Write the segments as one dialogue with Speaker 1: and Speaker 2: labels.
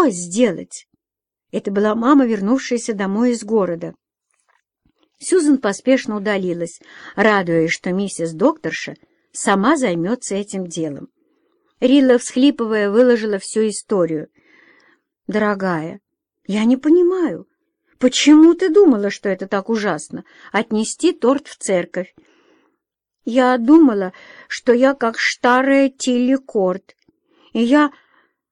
Speaker 1: что сделать? Это была мама, вернувшаяся домой из города. Сьюзен поспешно удалилась, радуясь, что миссис докторша сама займется этим делом. Рилла, всхлипывая, выложила всю историю. «Дорогая, я не понимаю, почему ты думала, что это так ужасно — отнести торт в церковь? Я думала, что я как старая Тилли Корт, и я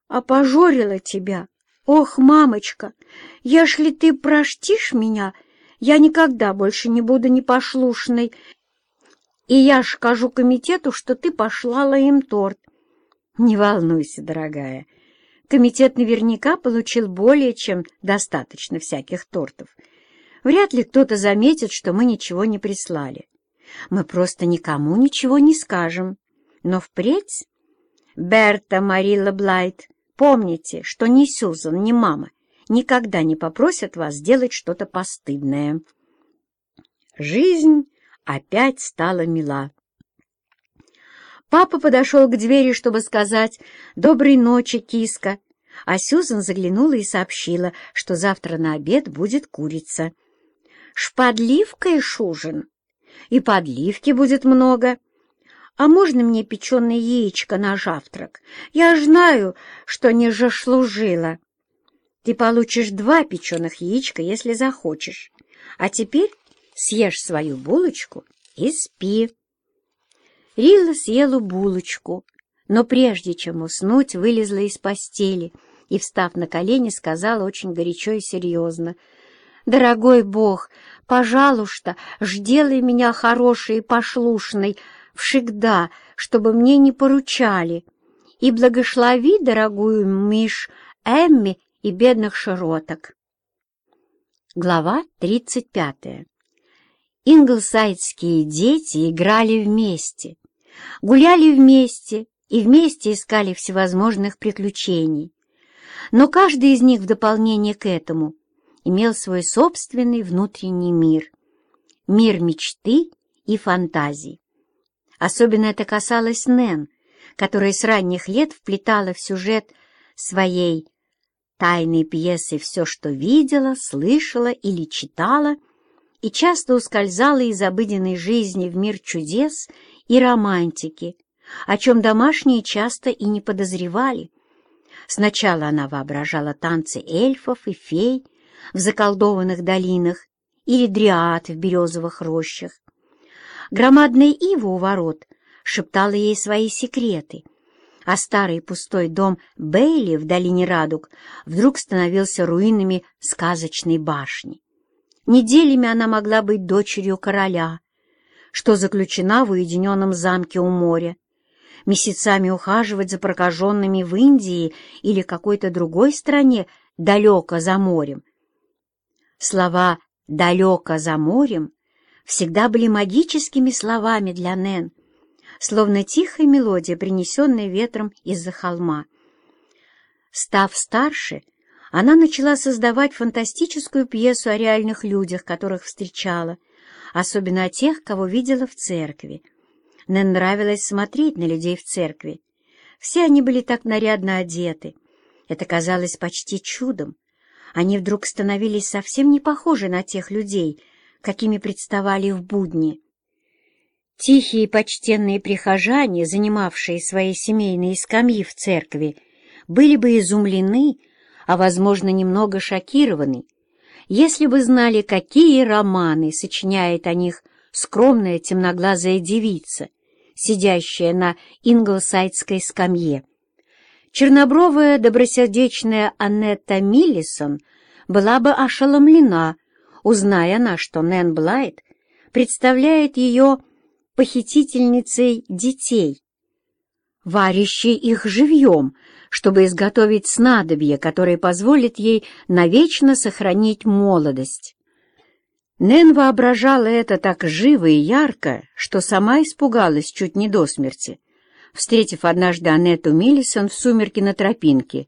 Speaker 1: опожорила тебя. Ох, мамочка, ежели ты простишь меня, я никогда больше не буду непослушной, и я скажу комитету, что ты пошлала им торт. Не волнуйся, дорогая, комитет наверняка получил более чем достаточно всяких тортов. Вряд ли кто-то заметит, что мы ничего не прислали. Мы просто никому ничего не скажем. Но впредь, Берта Марилла Блайт, помните, что ни Сюзан, ни мама никогда не попросят вас сделать что-то постыдное. Жизнь опять стала мила. Папа подошел к двери, чтобы сказать «Доброй ночи, киска», а Сюзан заглянула и сообщила, что завтра на обед будет курица. «Шпадливка и шужин, и подливки будет много. А можно мне печеное яичко на завтрак? Я знаю, что не же служила». Ты получишь два печеных яичка, если захочешь. А теперь съешь свою булочку и спи. Рилла съела булочку, но прежде чем уснуть, вылезла из постели и, встав на колени, сказала очень горячо и серьезно. «Дорогой Бог, пожалуйста, жделай меня хорошей и пошлушной, всегда, чтобы мне не поручали, и благослови дорогую Миш Эмми и бедных широток. Глава 35. Инглсайдские дети играли вместе, гуляли вместе и вместе искали всевозможных приключений. Но каждый из них в дополнение к этому имел свой собственный внутренний мир, мир мечты и фантазий. Особенно это касалось Нэн, которая с ранних лет вплетала в сюжет своей тайной пьесы все, что видела, слышала или читала, и часто ускользала из обыденной жизни в мир чудес и романтики, о чем домашние часто и не подозревали. Сначала она воображала танцы эльфов и фей в заколдованных долинах или дриад в березовых рощах. Громадная ива у ворот шептала ей свои секреты — а старый пустой дом Бейли в долине Радуг вдруг становился руинами сказочной башни. Неделями она могла быть дочерью короля, что заключена в уединенном замке у моря, месяцами ухаживать за прокаженными в Индии или какой-то другой стране далеко за морем. Слова «далеко за морем» всегда были магическими словами для Нэн, словно тихая мелодия, принесенная ветром из-за холма. Став старше, она начала создавать фантастическую пьесу о реальных людях, которых встречала, особенно о тех, кого видела в церкви. Нэн нравилось смотреть на людей в церкви. Все они были так нарядно одеты. Это казалось почти чудом. Они вдруг становились совсем не похожи на тех людей, какими представали в будни. Тихие почтенные прихожане, занимавшие свои семейные скамьи в церкви, были бы изумлены, а, возможно, немного шокированы, если бы знали, какие романы сочиняет о них скромная темноглазая девица, сидящая на инглсайдской скамье. Чернобровая добросердечная Аннетта Миллисон была бы ошеломлена, узная она, что Нэн Блайт представляет ее похитительницей детей, варящей их живьем, чтобы изготовить снадобье, которое позволит ей навечно сохранить молодость. Нэн воображала это так живо и ярко, что сама испугалась чуть не до смерти, встретив однажды Анетту Миллисон в сумерке на тропинке,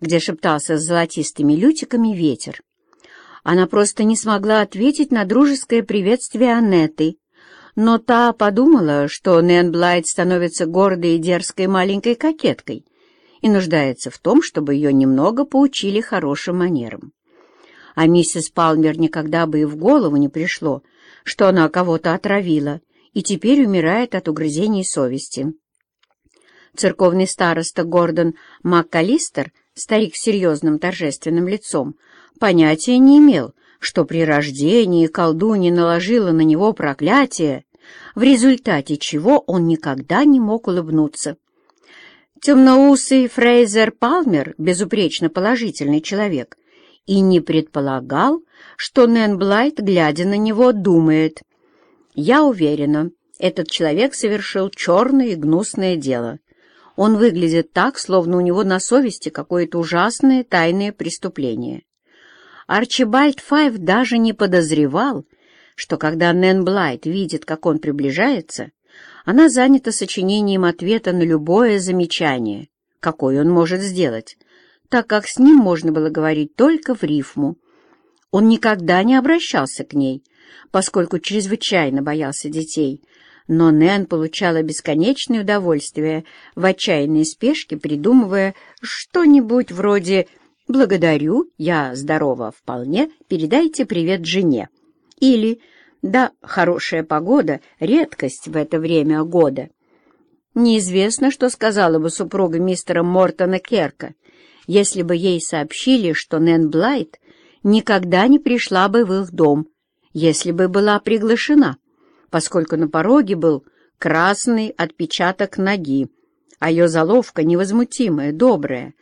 Speaker 1: где шептался с золотистыми лютиками ветер. Она просто не смогла ответить на дружеское приветствие Аннеты, но та подумала, что Нэн Блайт становится гордой и дерзкой маленькой кокеткой, и нуждается в том, чтобы ее немного поучили хорошим манерам. А миссис Палмер никогда бы и в голову не пришло, что она кого-то отравила и теперь умирает от угрызений совести. Церковный староста Гордон МакКалистер, старик с серьезным торжественным лицом, понятия не имел, что при рождении колдунья наложила на него проклятие, в результате чего он никогда не мог улыбнуться. Темноусый Фрейзер Палмер, безупречно положительный человек, и не предполагал, что Нэн Блайт, глядя на него, думает. «Я уверена, этот человек совершил черное и гнусное дело. Он выглядит так, словно у него на совести какое-то ужасное тайное преступление». Арчибальд Файв даже не подозревал, что когда Нэн Блайт видит, как он приближается, она занята сочинением ответа на любое замечание, какое он может сделать, так как с ним можно было говорить только в рифму. Он никогда не обращался к ней, поскольку чрезвычайно боялся детей, но Нэн получала бесконечное удовольствие в отчаянной спешке, придумывая что-нибудь вроде «Благодарю, я здорова вполне, передайте привет жене». Или «Да, хорошая погода — редкость в это время года». Неизвестно, что сказала бы супруга мистера Мортона Керка, если бы ей сообщили, что Нэн Блайт никогда не пришла бы в их дом, если бы была приглашена, поскольку на пороге был красный отпечаток ноги, а ее заловка невозмутимая, добрая,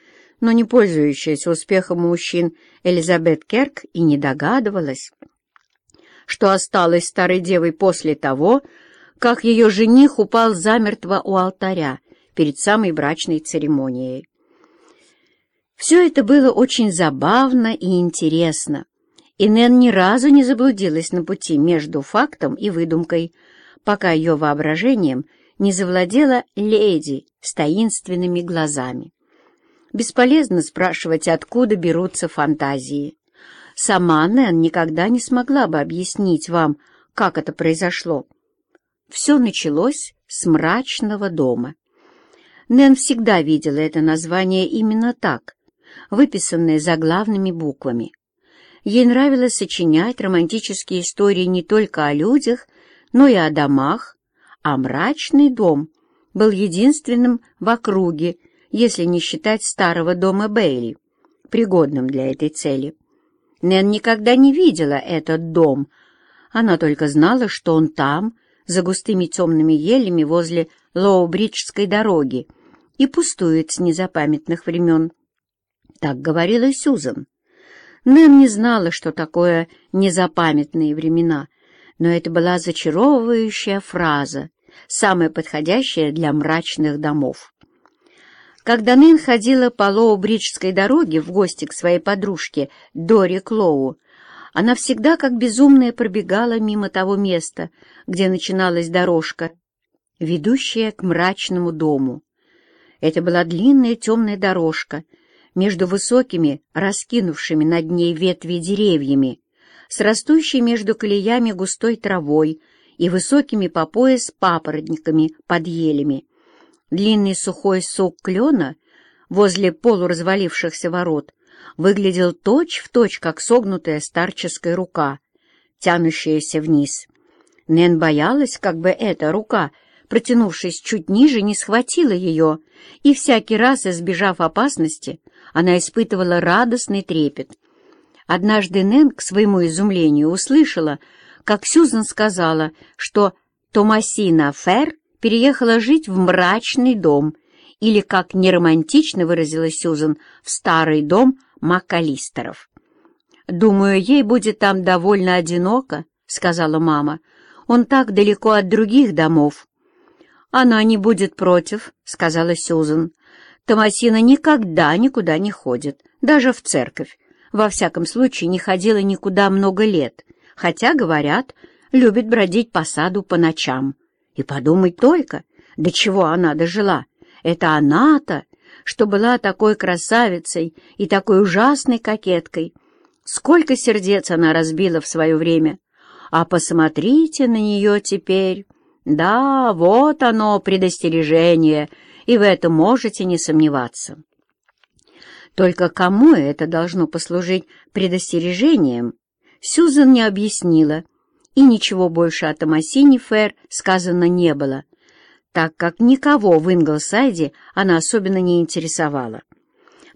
Speaker 1: но не пользующаяся успехом у мужчин, Элизабет Керк и не догадывалась, что осталась старой девой после того, как ее жених упал замертво у алтаря перед самой брачной церемонией. Все это было очень забавно и интересно, и Нэн ни разу не заблудилась на пути между фактом и выдумкой, пока ее воображением не завладела леди с таинственными глазами. Бесполезно спрашивать, откуда берутся фантазии. Сама Нэн никогда не смогла бы объяснить вам, как это произошло. Все началось с мрачного дома. Нэн всегда видела это название именно так, выписанное заглавными буквами. Ей нравилось сочинять романтические истории не только о людях, но и о домах, а мрачный дом был единственным в округе, если не считать старого дома Бейли, пригодным для этой цели. Нэн никогда не видела этот дом. Она только знала, что он там, за густыми темными елями возле Лоу-Бриджской дороги, и пустует с незапамятных времен. Так говорила Сюзан. Нэн не знала, что такое незапамятные времена, но это была зачаровывающая фраза, самая подходящая для мрачных домов. Когда Нэн ходила по Лоу-Бриджской дороге в гости к своей подружке Дори Клоу, она всегда как безумная пробегала мимо того места, где начиналась дорожка, ведущая к мрачному дому. Это была длинная темная дорожка между высокими, раскинувшими над ней ветви деревьями, с растущей между колеями густой травой и высокими по пояс папоротниками под елями, Длинный сухой сок клена возле полуразвалившихся ворот выглядел точь-в-точь, точь, как согнутая старческая рука, тянущаяся вниз. Нэн боялась, как бы эта рука, протянувшись чуть ниже, не схватила ее, и всякий раз, избежав опасности, она испытывала радостный трепет. Однажды Нэн, к своему изумлению, услышала, как Сюзан сказала, что Томасина Фер переехала жить в мрачный дом, или, как неромантично выразилась Сюзан, в старый дом Макалистеров. «Думаю, ей будет там довольно одиноко», — сказала мама. «Он так далеко от других домов». «Она не будет против», — сказала Сюзан. «Томасина никогда никуда не ходит, даже в церковь. Во всяком случае, не ходила никуда много лет, хотя, говорят, любит бродить по саду по ночам». И подумать только, до чего она дожила. Это она-то, что была такой красавицей и такой ужасной кокеткой. Сколько сердец она разбила в свое время. А посмотрите на нее теперь. Да, вот оно, предостережение, и в этом можете не сомневаться. Только кому это должно послужить предостережением, Сюзан не объяснила, и ничего больше о Томасине Фэр сказано не было, так как никого в Инглсайде она особенно не интересовала.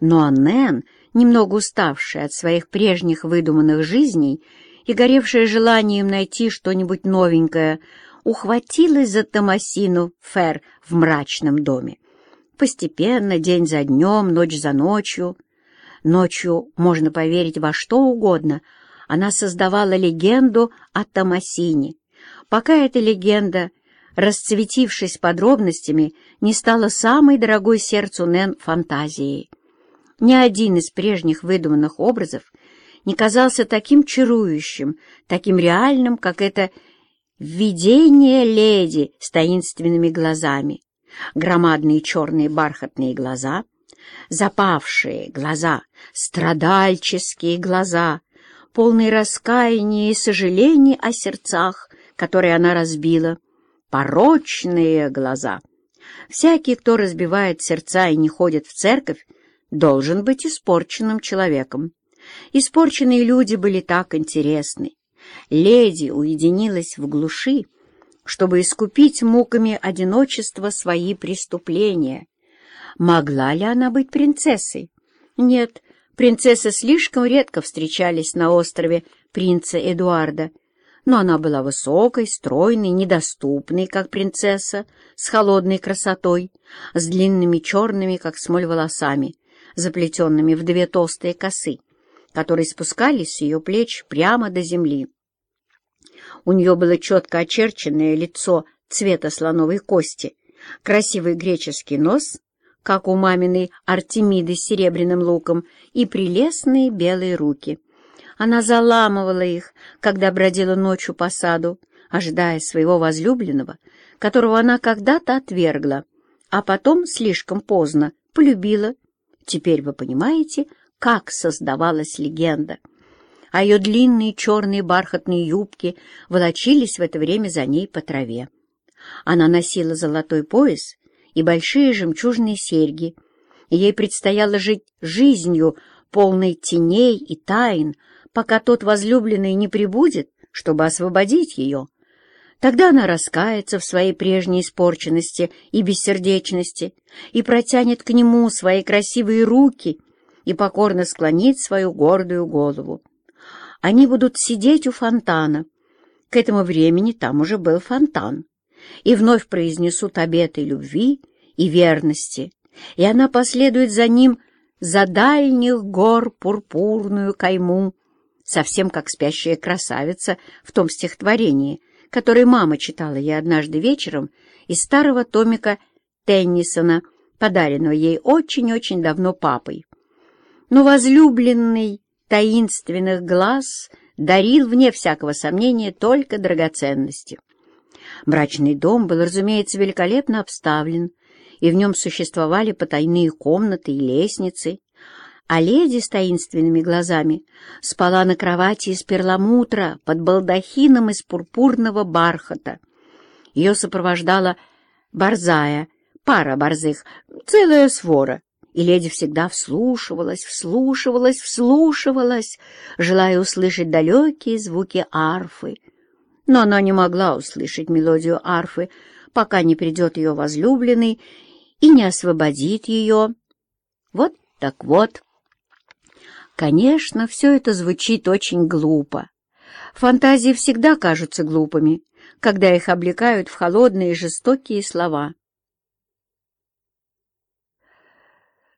Speaker 1: Но Аннен, немного уставшая от своих прежних выдуманных жизней и горевшая желанием найти что-нибудь новенькое, ухватилась за Томасину Фер в мрачном доме. Постепенно, день за днем, ночь за ночью. Ночью можно поверить во что угодно. Она создавала легенду о Томасине. Пока эта легенда, расцветившись подробностями, не стала самой дорогой сердцу Нэн фантазией. Ни один из прежних выдуманных образов не казался таким чарующим, таким реальным, как это видение леди с таинственными глазами громадные черные бархатные глаза, запавшие глаза, страдальческие глаза, полные раскаяния и сожалений о сердцах, которые она разбила, порочные глаза. Всякий, кто разбивает сердца и не ходит в церковь, должен быть испорченным человеком. Испорченные люди были так интересны. Леди уединилась в глуши, чтобы искупить муками одиночества свои преступления. Могла ли она быть принцессой? Нет, принцессы слишком редко встречались на острове принца Эдуарда, но она была высокой, стройной, недоступной, как принцесса, с холодной красотой, с длинными черными, как смоль, волосами, заплетенными в две толстые косы, которые спускались с ее плеч прямо до земли. У нее было четко очерченное лицо цвета слоновой кости, красивый греческий нос, как у маминой Артемиды с серебряным луком, и прелестные белые руки. Она заламывала их, когда бродила ночью по саду, ожидая своего возлюбленного, которого она когда-то отвергла, а потом, слишком поздно, полюбила. Теперь вы понимаете, как создавалась легенда а ее длинные черные бархатные юбки волочились в это время за ней по траве. Она носила золотой пояс и большие жемчужные серьги, ей предстояло жить жизнью, полной теней и тайн, пока тот возлюбленный не прибудет, чтобы освободить ее. Тогда она раскается в своей прежней испорченности и бессердечности и протянет к нему свои красивые руки и покорно склонит свою гордую голову. Они будут сидеть у фонтана. К этому времени там уже был фонтан. И вновь произнесут обеты любви и верности, и она последует за ним за дальних гор пурпурную кайму, совсем как спящая красавица в том стихотворении, которое мама читала ей однажды вечером из старого томика Теннисона, подаренного ей очень-очень давно папой. Но возлюбленный таинственных глаз дарил, вне всякого сомнения, только драгоценности. Брачный дом был, разумеется, великолепно обставлен, и в нем существовали потайные комнаты и лестницы, а леди с таинственными глазами спала на кровати из перламутра под балдахином из пурпурного бархата. Ее сопровождала борзая, пара борзых, целая свора, и леди всегда вслушивалась, вслушивалась, вслушивалась, желая услышать далекие звуки арфы. Но она не могла услышать мелодию арфы, пока не придет ее возлюбленный и не освободит ее. Вот так вот. Конечно, все это звучит очень глупо. Фантазии всегда кажутся глупыми, когда их облекают в холодные жестокие слова.